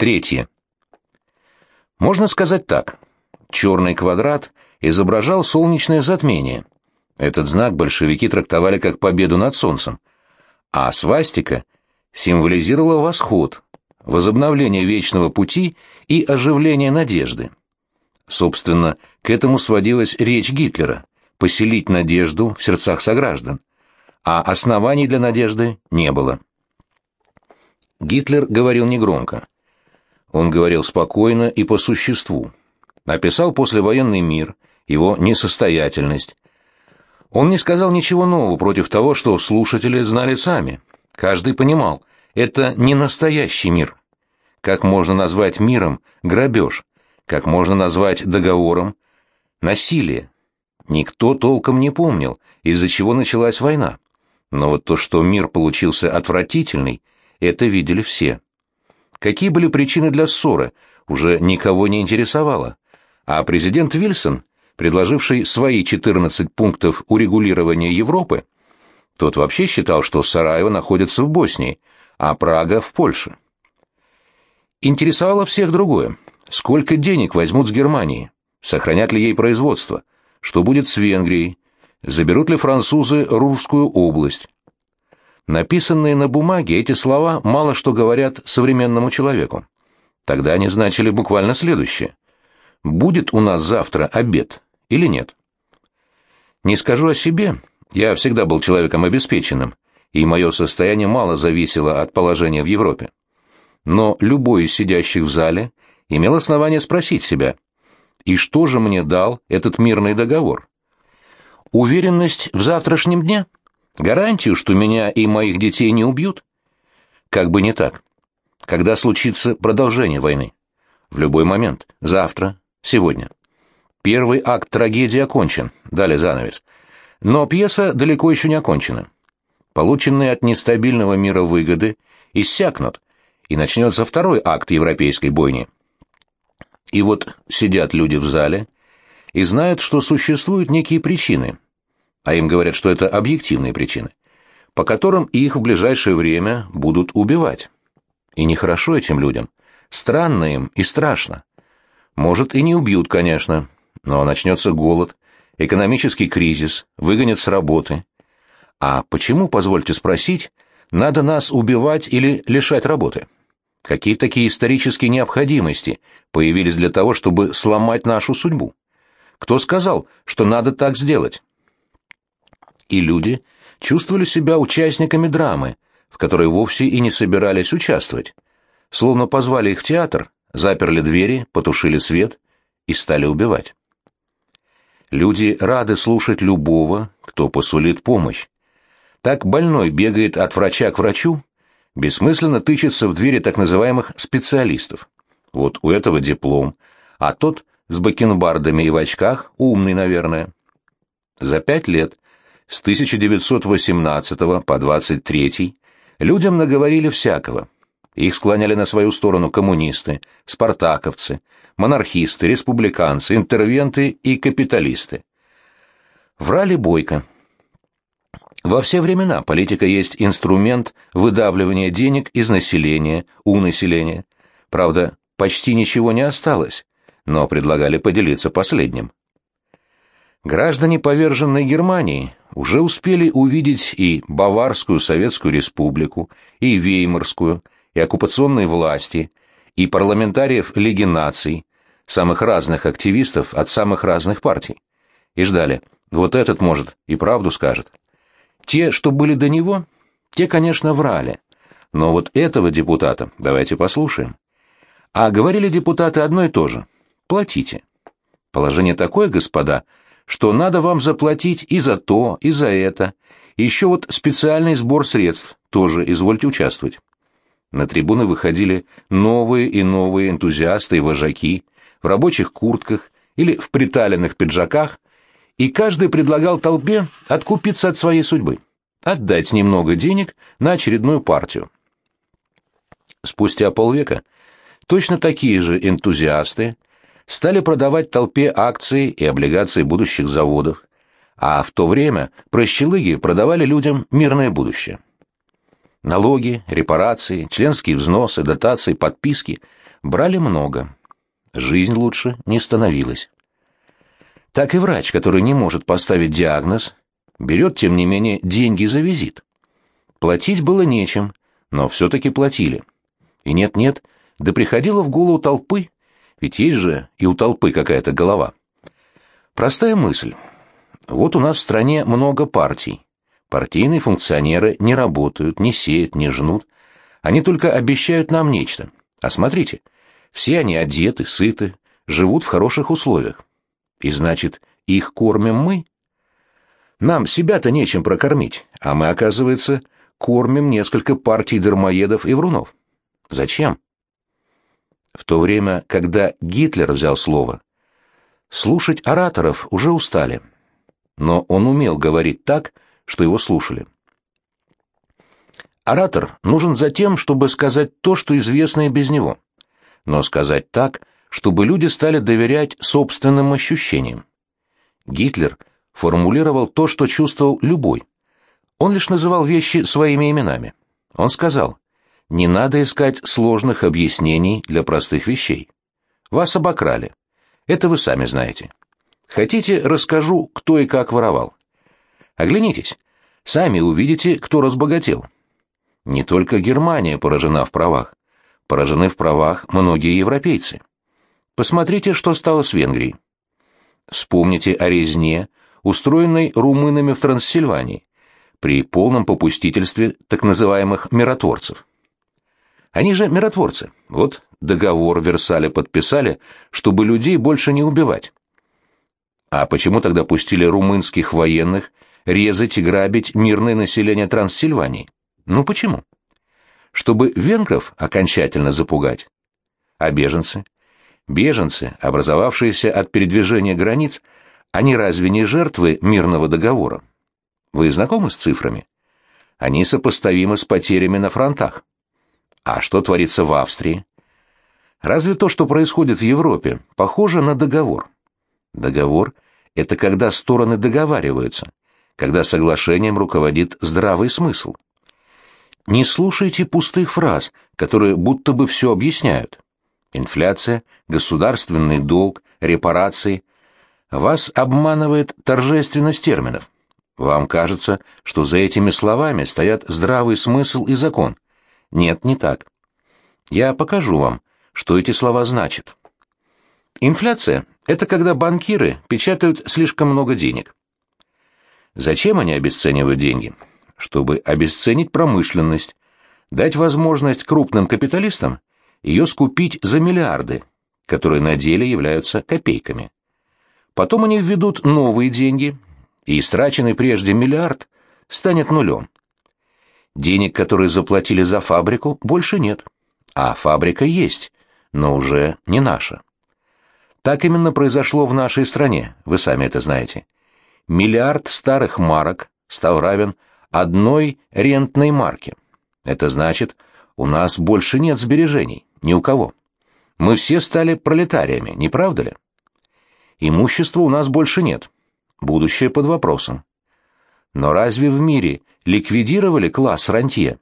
Третье. Можно сказать так. Черный квадрат изображал солнечное затмение. Этот знак большевики трактовали как победу над солнцем. А свастика символизировала восход, возобновление вечного пути и оживление надежды. Собственно, к этому сводилась речь Гитлера – поселить надежду в сердцах сограждан. А оснований для надежды не было. Гитлер говорил негромко. Он говорил спокойно и по существу. Описал послевоенный мир, его несостоятельность. Он не сказал ничего нового против того, что слушатели знали сами. Каждый понимал, это не настоящий мир. Как можно назвать миром грабеж? Как можно назвать договором насилие? Никто толком не помнил, из-за чего началась война. Но вот то, что мир получился отвратительный, это видели все. Какие были причины для ссоры, уже никого не интересовало. А президент Вильсон, предложивший свои 14 пунктов урегулирования Европы, тот вообще считал, что Сараево находится в Боснии, а Прага в Польше. Интересовало всех другое. Сколько денег возьмут с Германии? Сохранят ли ей производство? Что будет с Венгрией? Заберут ли французы Рурскую область? Написанные на бумаге эти слова мало что говорят современному человеку. Тогда они значили буквально следующее. Будет у нас завтра обед или нет? Не скажу о себе, я всегда был человеком обеспеченным, и мое состояние мало зависело от положения в Европе. Но любой из сидящих в зале имел основание спросить себя, и что же мне дал этот мирный договор? Уверенность в завтрашнем дне? Гарантию, что меня и моих детей не убьют? Как бы не так. Когда случится продолжение войны? В любой момент. Завтра. Сегодня. Первый акт трагедии окончен. Далее занавес. Но пьеса далеко еще не окончена. Полученные от нестабильного мира выгоды иссякнут, и начнется второй акт европейской бойни. И вот сидят люди в зале и знают, что существуют некие причины – а им говорят, что это объективные причины, по которым их в ближайшее время будут убивать. И нехорошо этим людям, странно им и страшно. Может, и не убьют, конечно, но начнется голод, экономический кризис, выгонят с работы. А почему, позвольте спросить, надо нас убивать или лишать работы? Какие такие исторические необходимости появились для того, чтобы сломать нашу судьбу? Кто сказал, что надо так сделать? И люди чувствовали себя участниками драмы, в которой вовсе и не собирались участвовать. Словно позвали их в театр, заперли двери, потушили свет и стали убивать. Люди рады слушать любого, кто посулит помощь. Так больной бегает от врача к врачу, бессмысленно тычется в двери так называемых специалистов. Вот у этого диплом, а тот с бакенбардами и в очках умный, наверное. За пять лет с 1918 по 23 людям наговорили всякого. Их склоняли на свою сторону коммунисты, спартаковцы, монархисты, республиканцы, интервенты и капиталисты. Врали бойко. Во все времена политика есть инструмент выдавливания денег из населения, у населения. Правда, почти ничего не осталось, но предлагали поделиться последним. Граждане поверженной Германии уже успели увидеть и Баварскую Советскую Республику, и Веймарскую, и оккупационные власти, и парламентариев Лиги наций, самых разных активистов от самых разных партий. И ждали, вот этот, может, и правду скажет. Те, что были до него, те, конечно, врали. Но вот этого депутата давайте послушаем. А говорили депутаты одно и то же. Платите. Положение такое, господа, что надо вам заплатить и за то, и за это. еще вот специальный сбор средств, тоже извольте участвовать. На трибуны выходили новые и новые энтузиасты и вожаки в рабочих куртках или в приталенных пиджаках, и каждый предлагал толпе откупиться от своей судьбы, отдать немного денег на очередную партию. Спустя полвека точно такие же энтузиасты стали продавать толпе акции и облигации будущих заводов, а в то время прощелыги продавали людям мирное будущее. Налоги, репарации, членские взносы, дотации, подписки Брали много. Жизнь лучше не становилась. Так и врач, который не может поставить диагноз, берет, тем не менее, деньги за визит. Платить было нечем, но все-таки платили. И нет-нет, да приходило в голову толпы, ведь есть же и у толпы какая-то голова. Простая мысль. Вот у нас в стране много партий. Партийные функционеры не работают, не сеют, не жнут. Они только обещают нам нечто. А смотрите, все они одеты, сыты, живут в хороших условиях. И значит, их кормим мы? Нам себя-то нечем прокормить, а мы, оказывается, кормим несколько партий дармоедов и врунов. Зачем? В то время, когда Гитлер взял слово, слушать ораторов уже устали. Но он умел говорить так, что его слушали. Оратор нужен за тем, чтобы сказать то, что известно и без него, но сказать так, чтобы люди стали доверять собственным ощущениям. Гитлер формулировал то, что чувствовал любой. Он лишь называл вещи своими именами. Он сказал, не надо искать сложных объяснений для простых вещей. Вас обокрали. Это вы сами знаете. Хотите, расскажу, кто и как воровал. Оглянитесь. Сами увидите, кто разбогател. Не только Германия поражена в правах. Поражены в правах многие европейцы. Посмотрите, что стало с Венгрией. Вспомните о резне, устроенной румынами в Трансильвании, при полном попустительстве так называемых миротворцев. Они же миротворцы. Вот договор в Версале подписали, чтобы людей больше не убивать. А почему тогда пустили румынских военных резать и грабить мирное население Транссильвании? Ну почему? Чтобы венгров окончательно запугать. А беженцы? Беженцы, образовавшиеся от передвижения границ, они разве не жертвы мирного договора? Вы знакомы с цифрами? Они сопоставимы с потерями на фронтах. А что творится в Австрии? Разве то, что происходит в Европе, похоже на договор? Договор — это когда стороны договариваются, когда соглашением руководит здравый смысл. Не слушайте пустых фраз, которые будто бы все объясняют. Инфляция, государственный долг, репарации. Вас обманывает торжественность терминов. Вам кажется, что за этими словами стоят здравый смысл и закон. Нет, не так. Я покажу вам, что эти слова значат. Инфляция – это когда банкиры печатают слишком много денег. Зачем они обесценивают деньги? Чтобы обесценить промышленность, дать возможность крупным капиталистам ее скупить за миллиарды, которые на деле являются копейками. Потом они введут новые деньги, и истраченный прежде миллиард станет нулем. Денег, которые заплатили за фабрику, больше нет. А фабрика есть, но уже не наша. Так именно произошло в нашей стране, вы сами это знаете. Миллиард старых марок стал равен одной рентной марке. Это значит, у нас больше нет сбережений, ни у кого. Мы все стали пролетариями, не правда ли? Имущества у нас больше нет. Будущее под вопросом. Но разве в мире ликвидировали класс рантье?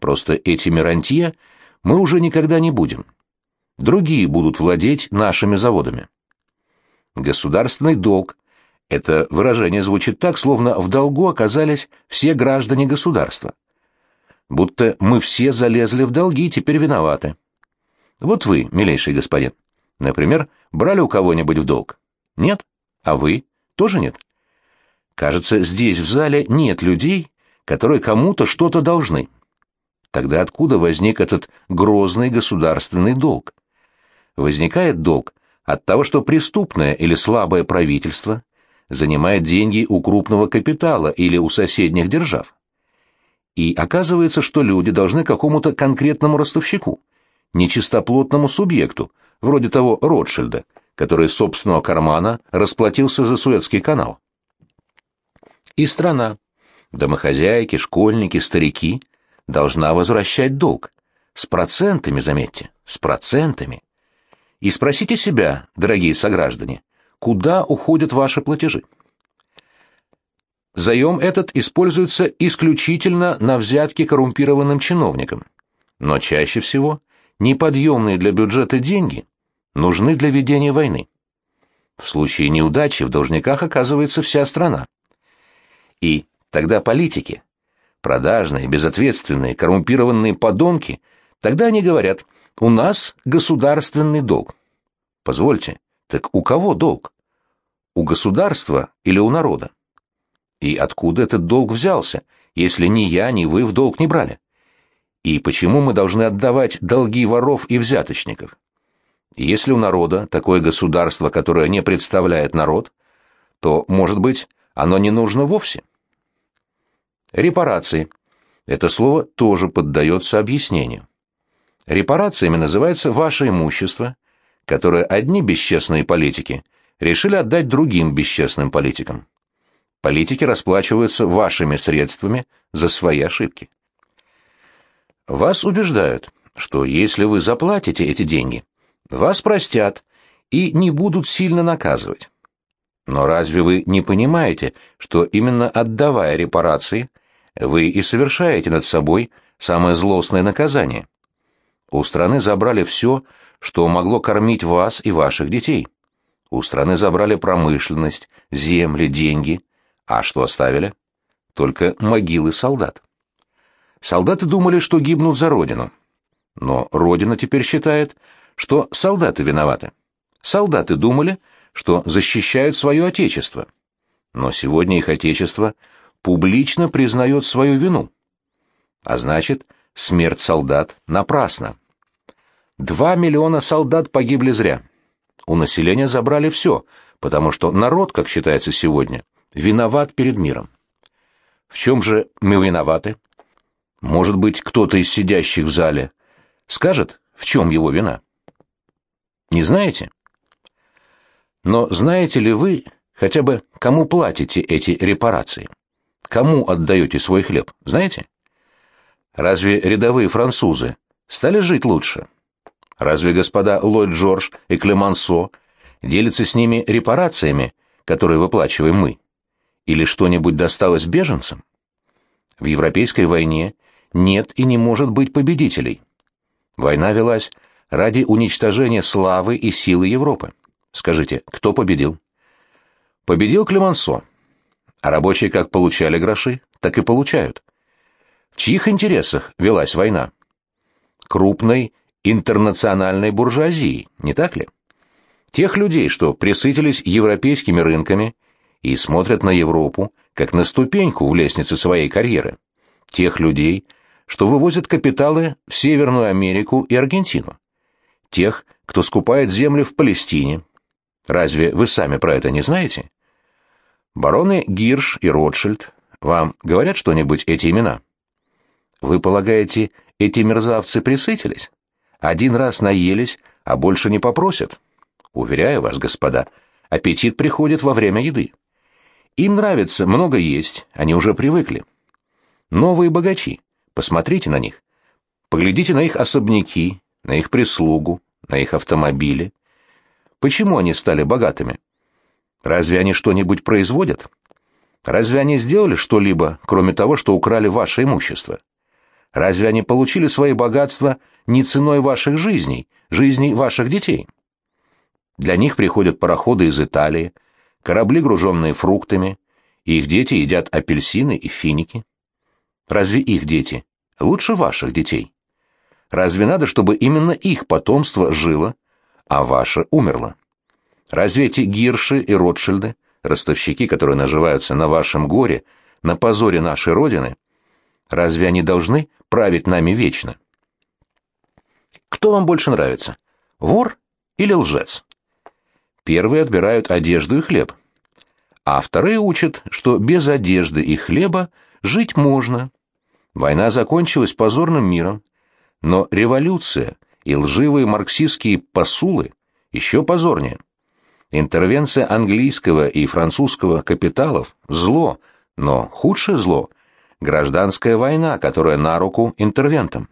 Просто этими рантье мы уже никогда не будем. Другие будут владеть нашими заводами. Государственный долг. Это выражение звучит так, словно в долгу оказались все граждане государства. Будто мы все залезли в долги и теперь виноваты. Вот вы, милейший господин, например, брали у кого-нибудь в долг? Нет? А вы? Тоже нет? Кажется, здесь в зале нет людей, которые кому-то что-то должны. Тогда откуда возник этот грозный государственный долг? Возникает долг от того, что преступное или слабое правительство занимает деньги у крупного капитала или у соседних держав. И оказывается, что люди должны какому-то конкретному ростовщику, нечистоплотному субъекту, вроде того Ротшильда, который из собственного кармана расплатился за Суэцкий канал и страна, домохозяйки, школьники, старики, должна возвращать долг. С процентами, заметьте, с процентами. И спросите себя, дорогие сограждане, куда уходят ваши платежи? Заем этот используется исключительно на взятки коррумпированным чиновникам, но чаще всего неподъемные для бюджета деньги нужны для ведения войны. В случае неудачи в должниках оказывается вся страна. И тогда политики, продажные, безответственные, коррумпированные подонки, тогда они говорят, у нас государственный долг. Позвольте, так у кого долг? У государства или у народа? И откуда этот долг взялся, если ни я, ни вы в долг не брали? И почему мы должны отдавать долги воров и взяточников? Если у народа такое государство, которое не представляет народ, то, может быть, оно не нужно вовсе. Репарации. Это слово тоже поддается объяснению. Репарациями называется ваше имущество, которое одни бесчестные политики решили отдать другим бесчестным политикам. Политики расплачиваются вашими средствами за свои ошибки. Вас убеждают, что если вы заплатите эти деньги, вас простят и не будут сильно наказывать. Но разве вы не понимаете, что именно отдавая репарации, вы и совершаете над собой самое злостное наказание? У страны забрали все, что могло кормить вас и ваших детей. У страны забрали промышленность, земли, деньги. А что оставили? Только могилы солдат. Солдаты думали, что гибнут за родину. Но родина теперь считает, что солдаты виноваты. Солдаты думали, что защищают свое отечество. Но сегодня их отечество публично признает свою вину. А значит, смерть солдат напрасна. Два миллиона солдат погибли зря. У населения забрали все, потому что народ, как считается сегодня, виноват перед миром. В чем же мы виноваты? Может быть, кто-то из сидящих в зале скажет, в чем его вина? Не знаете? Но знаете ли вы хотя бы, кому платите эти репарации? Кому отдаете свой хлеб, знаете? Разве рядовые французы стали жить лучше? Разве господа Ллойд Джордж и Клемансо делятся с ними репарациями, которые выплачиваем мы? Или что-нибудь досталось беженцам? В Европейской войне нет и не может быть победителей. Война велась ради уничтожения славы и силы Европы. Скажите, кто победил? Победил Клемансо. А рабочие как получали гроши, так и получают. В чьих интересах велась война? Крупной интернациональной буржуазии, не так ли? Тех людей, что присытились европейскими рынками и смотрят на Европу как на ступеньку в лестнице своей карьеры. Тех людей, что вывозят капиталы в Северную Америку и Аргентину тех, кто скупает земли в Палестине. Разве вы сами про это не знаете? Бароны Гирш и Ротшильд, вам говорят что-нибудь эти имена? Вы полагаете, эти мерзавцы присытились? Один раз наелись, а больше не попросят? Уверяю вас, господа, аппетит приходит во время еды. Им нравится много есть, они уже привыкли. Новые богачи, посмотрите на них. Поглядите на их особняки, на их прислугу, на их автомобили. Почему они стали богатыми? Разве они что-нибудь производят? Разве они сделали что-либо, кроме того, что украли ваше имущество? Разве они получили свои богатства не ценой ваших жизней, жизней ваших детей? Для них приходят пароходы из Италии, корабли, груженные фруктами, и их дети едят апельсины и финики. Разве их дети лучше ваших детей? Разве надо, чтобы именно их потомство жило, а ваше умерло? Разве эти Гирши и Ротшильды, ростовщики, которые наживаются на вашем горе, на позоре нашей Родины, разве они должны править нами вечно? Кто вам больше нравится, вор или лжец? Первые отбирают одежду и хлеб, а вторые учат, что без одежды и хлеба жить можно. Война закончилась позорным миром, но революция и лживые марксистские посулы еще позорнее. Интервенция английского и французского капиталов – зло, но худшее зло – гражданская война, которая на руку интервентам.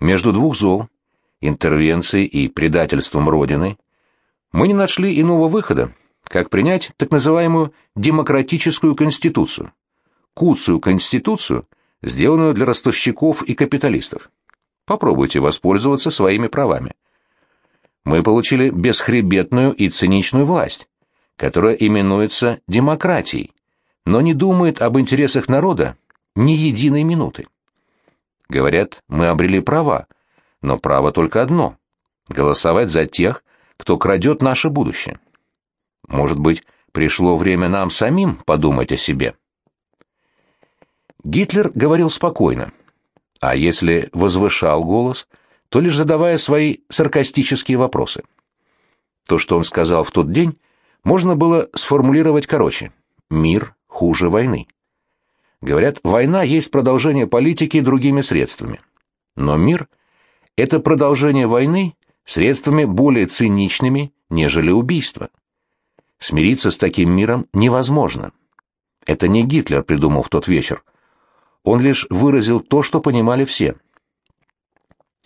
Между двух зол – интервенцией и предательством Родины – мы не нашли иного выхода, как принять так называемую демократическую конституцию, куцую конституцию – сделанную для ростовщиков и капиталистов. Попробуйте воспользоваться своими правами. Мы получили бесхребетную и циничную власть, которая именуется демократией, но не думает об интересах народа ни единой минуты. Говорят, мы обрели права, но право только одно — голосовать за тех, кто крадет наше будущее. Может быть, пришло время нам самим подумать о себе? Гитлер говорил спокойно, а если возвышал голос, то лишь задавая свои саркастические вопросы. То, что он сказал в тот день, можно было сформулировать короче. Мир хуже войны. Говорят, война есть продолжение политики другими средствами. Но мир — это продолжение войны средствами более циничными, нежели убийство. Смириться с таким миром невозможно. Это не Гитлер придумал в тот вечер. Он лишь выразил то, что понимали все.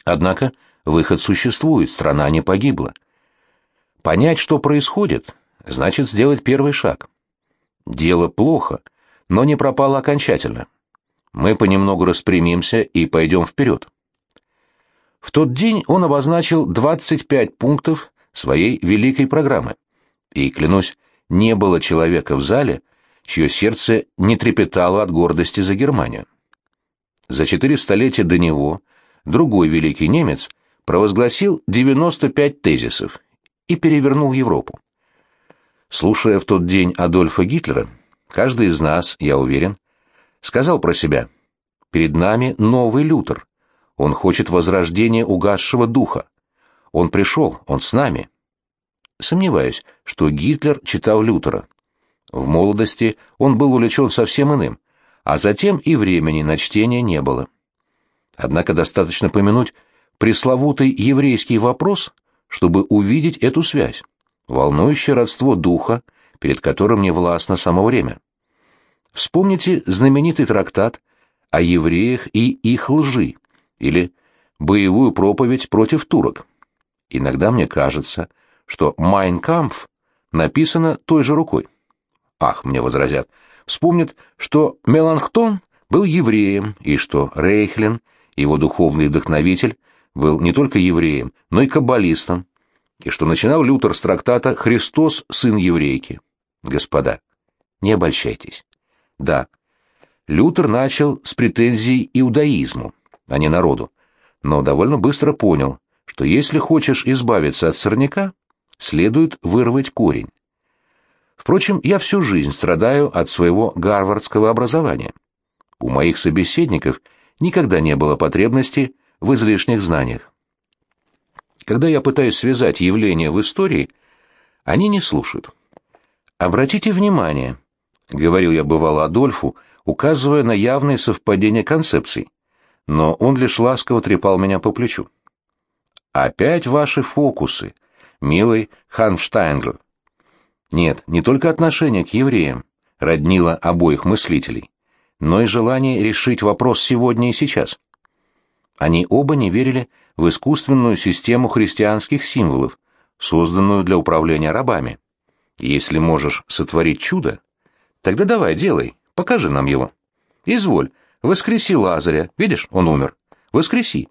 Однако выход существует, страна не погибла. Понять, что происходит, значит сделать первый шаг. Дело плохо, но не пропало окончательно. Мы понемногу распрямимся и пойдем вперед. В тот день он обозначил 25 пунктов своей великой программы. И, клянусь, не было человека в зале, чье сердце не трепетало от гордости за Германию. За четыре столетия до него другой великий немец провозгласил 95 тезисов и перевернул Европу. Слушая в тот день Адольфа Гитлера, каждый из нас, я уверен, сказал про себя, перед нами новый Лютер, он хочет возрождения угасшего духа. Он пришел, он с нами. Сомневаюсь, что Гитлер читал Лютера. В молодости он был увлечен совсем иным, а затем и времени на чтение не было. Однако достаточно помянуть пресловутый еврейский вопрос, чтобы увидеть эту связь, волнующее родство духа, перед которым не властно само время. Вспомните знаменитый трактат о евреях и их лжи, или боевую проповедь против турок. Иногда мне кажется, что «Майн Кампф» написано той же рукой. Ах, мне возразят, вспомнят, что Меланхтон был евреем, и что Рейхлин, его духовный вдохновитель, был не только евреем, но и каббалистом, и что начинал Лютер с трактата «Христос, сын еврейки». Господа, не обольщайтесь. Да, Лютер начал с претензий иудаизму, а не народу, но довольно быстро понял, что если хочешь избавиться от сорняка, следует вырвать корень. Впрочем, я всю жизнь страдаю от своего гарвардского образования. У моих собеседников никогда не было потребности в излишних знаниях. Когда я пытаюсь связать явления в истории, они не слушают. «Обратите внимание», — говорил я бывало Адольфу, указывая на явные совпадения концепций но он лишь ласково трепал меня по плечу. «Опять ваши фокусы, милый Ханфштайнгл». Нет, не только отношение к евреям роднило обоих мыслителей, но и желание решить вопрос сегодня и сейчас. Они оба не верили в искусственную систему христианских символов, созданную для управления рабами. Если можешь сотворить чудо, тогда давай, делай, покажи нам его. Изволь, Воскреси Лазаря, видишь, он умер. Воскреси.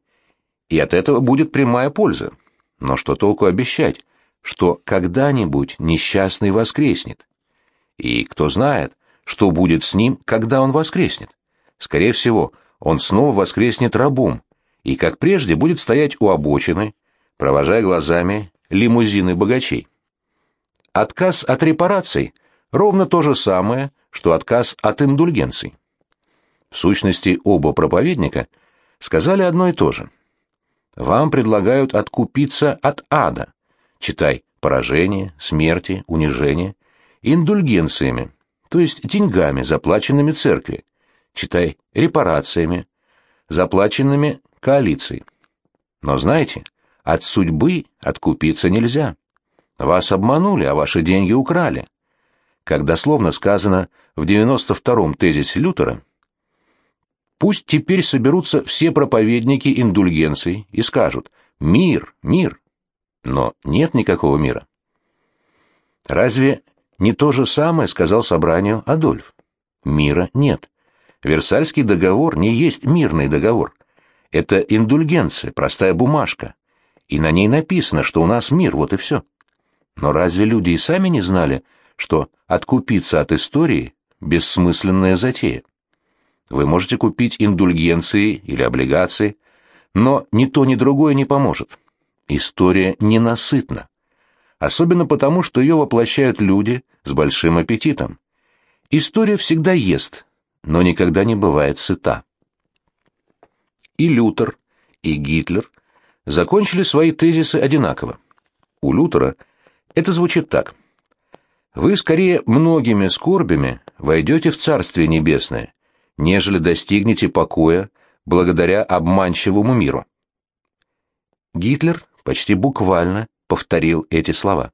И от этого будет прямая польза. Но что толку обещать, что когда-нибудь несчастный воскреснет? И кто знает, что будет с ним, когда он воскреснет? Скорее всего, он снова воскреснет рабом, и, как прежде, будет стоять у обочины, провожая глазами лимузины богачей. Отказ от репараций – ровно то же самое, что отказ от индульгенций. В сущности, оба проповедника сказали одно и то же. Вам предлагают откупиться от ада, читай, поражение, смерти, унижение, индульгенциями, то есть деньгами, заплаченными церкви, читай, репарациями, заплаченными коалицией. Но знаете, от судьбы откупиться нельзя. Вас обманули, а ваши деньги украли. Как дословно сказано в 92-м тезисе Лютера, Пусть теперь соберутся все проповедники индульгенций и скажут «Мир, мир!» Но нет никакого мира. Разве не то же самое сказал собранию Адольф? Мира нет. Версальский договор не есть мирный договор. Это индульгенция, простая бумажка. И на ней написано, что у нас мир, вот и все. Но разве люди и сами не знали, что откупиться от истории – бессмысленная затея? Вы можете купить индульгенции или облигации, но ни то, ни другое не поможет. История ненасытна. Особенно потому, что ее воплощают люди с большим аппетитом. История всегда ест, но никогда не бывает сыта. И Лютер, и Гитлер закончили свои тезисы одинаково. У Лютера это звучит так. «Вы скорее многими скорбями войдете в Царствие Небесное, нежели достигнете покоя благодаря обманчивому миру». Гитлер почти буквально повторил эти слова.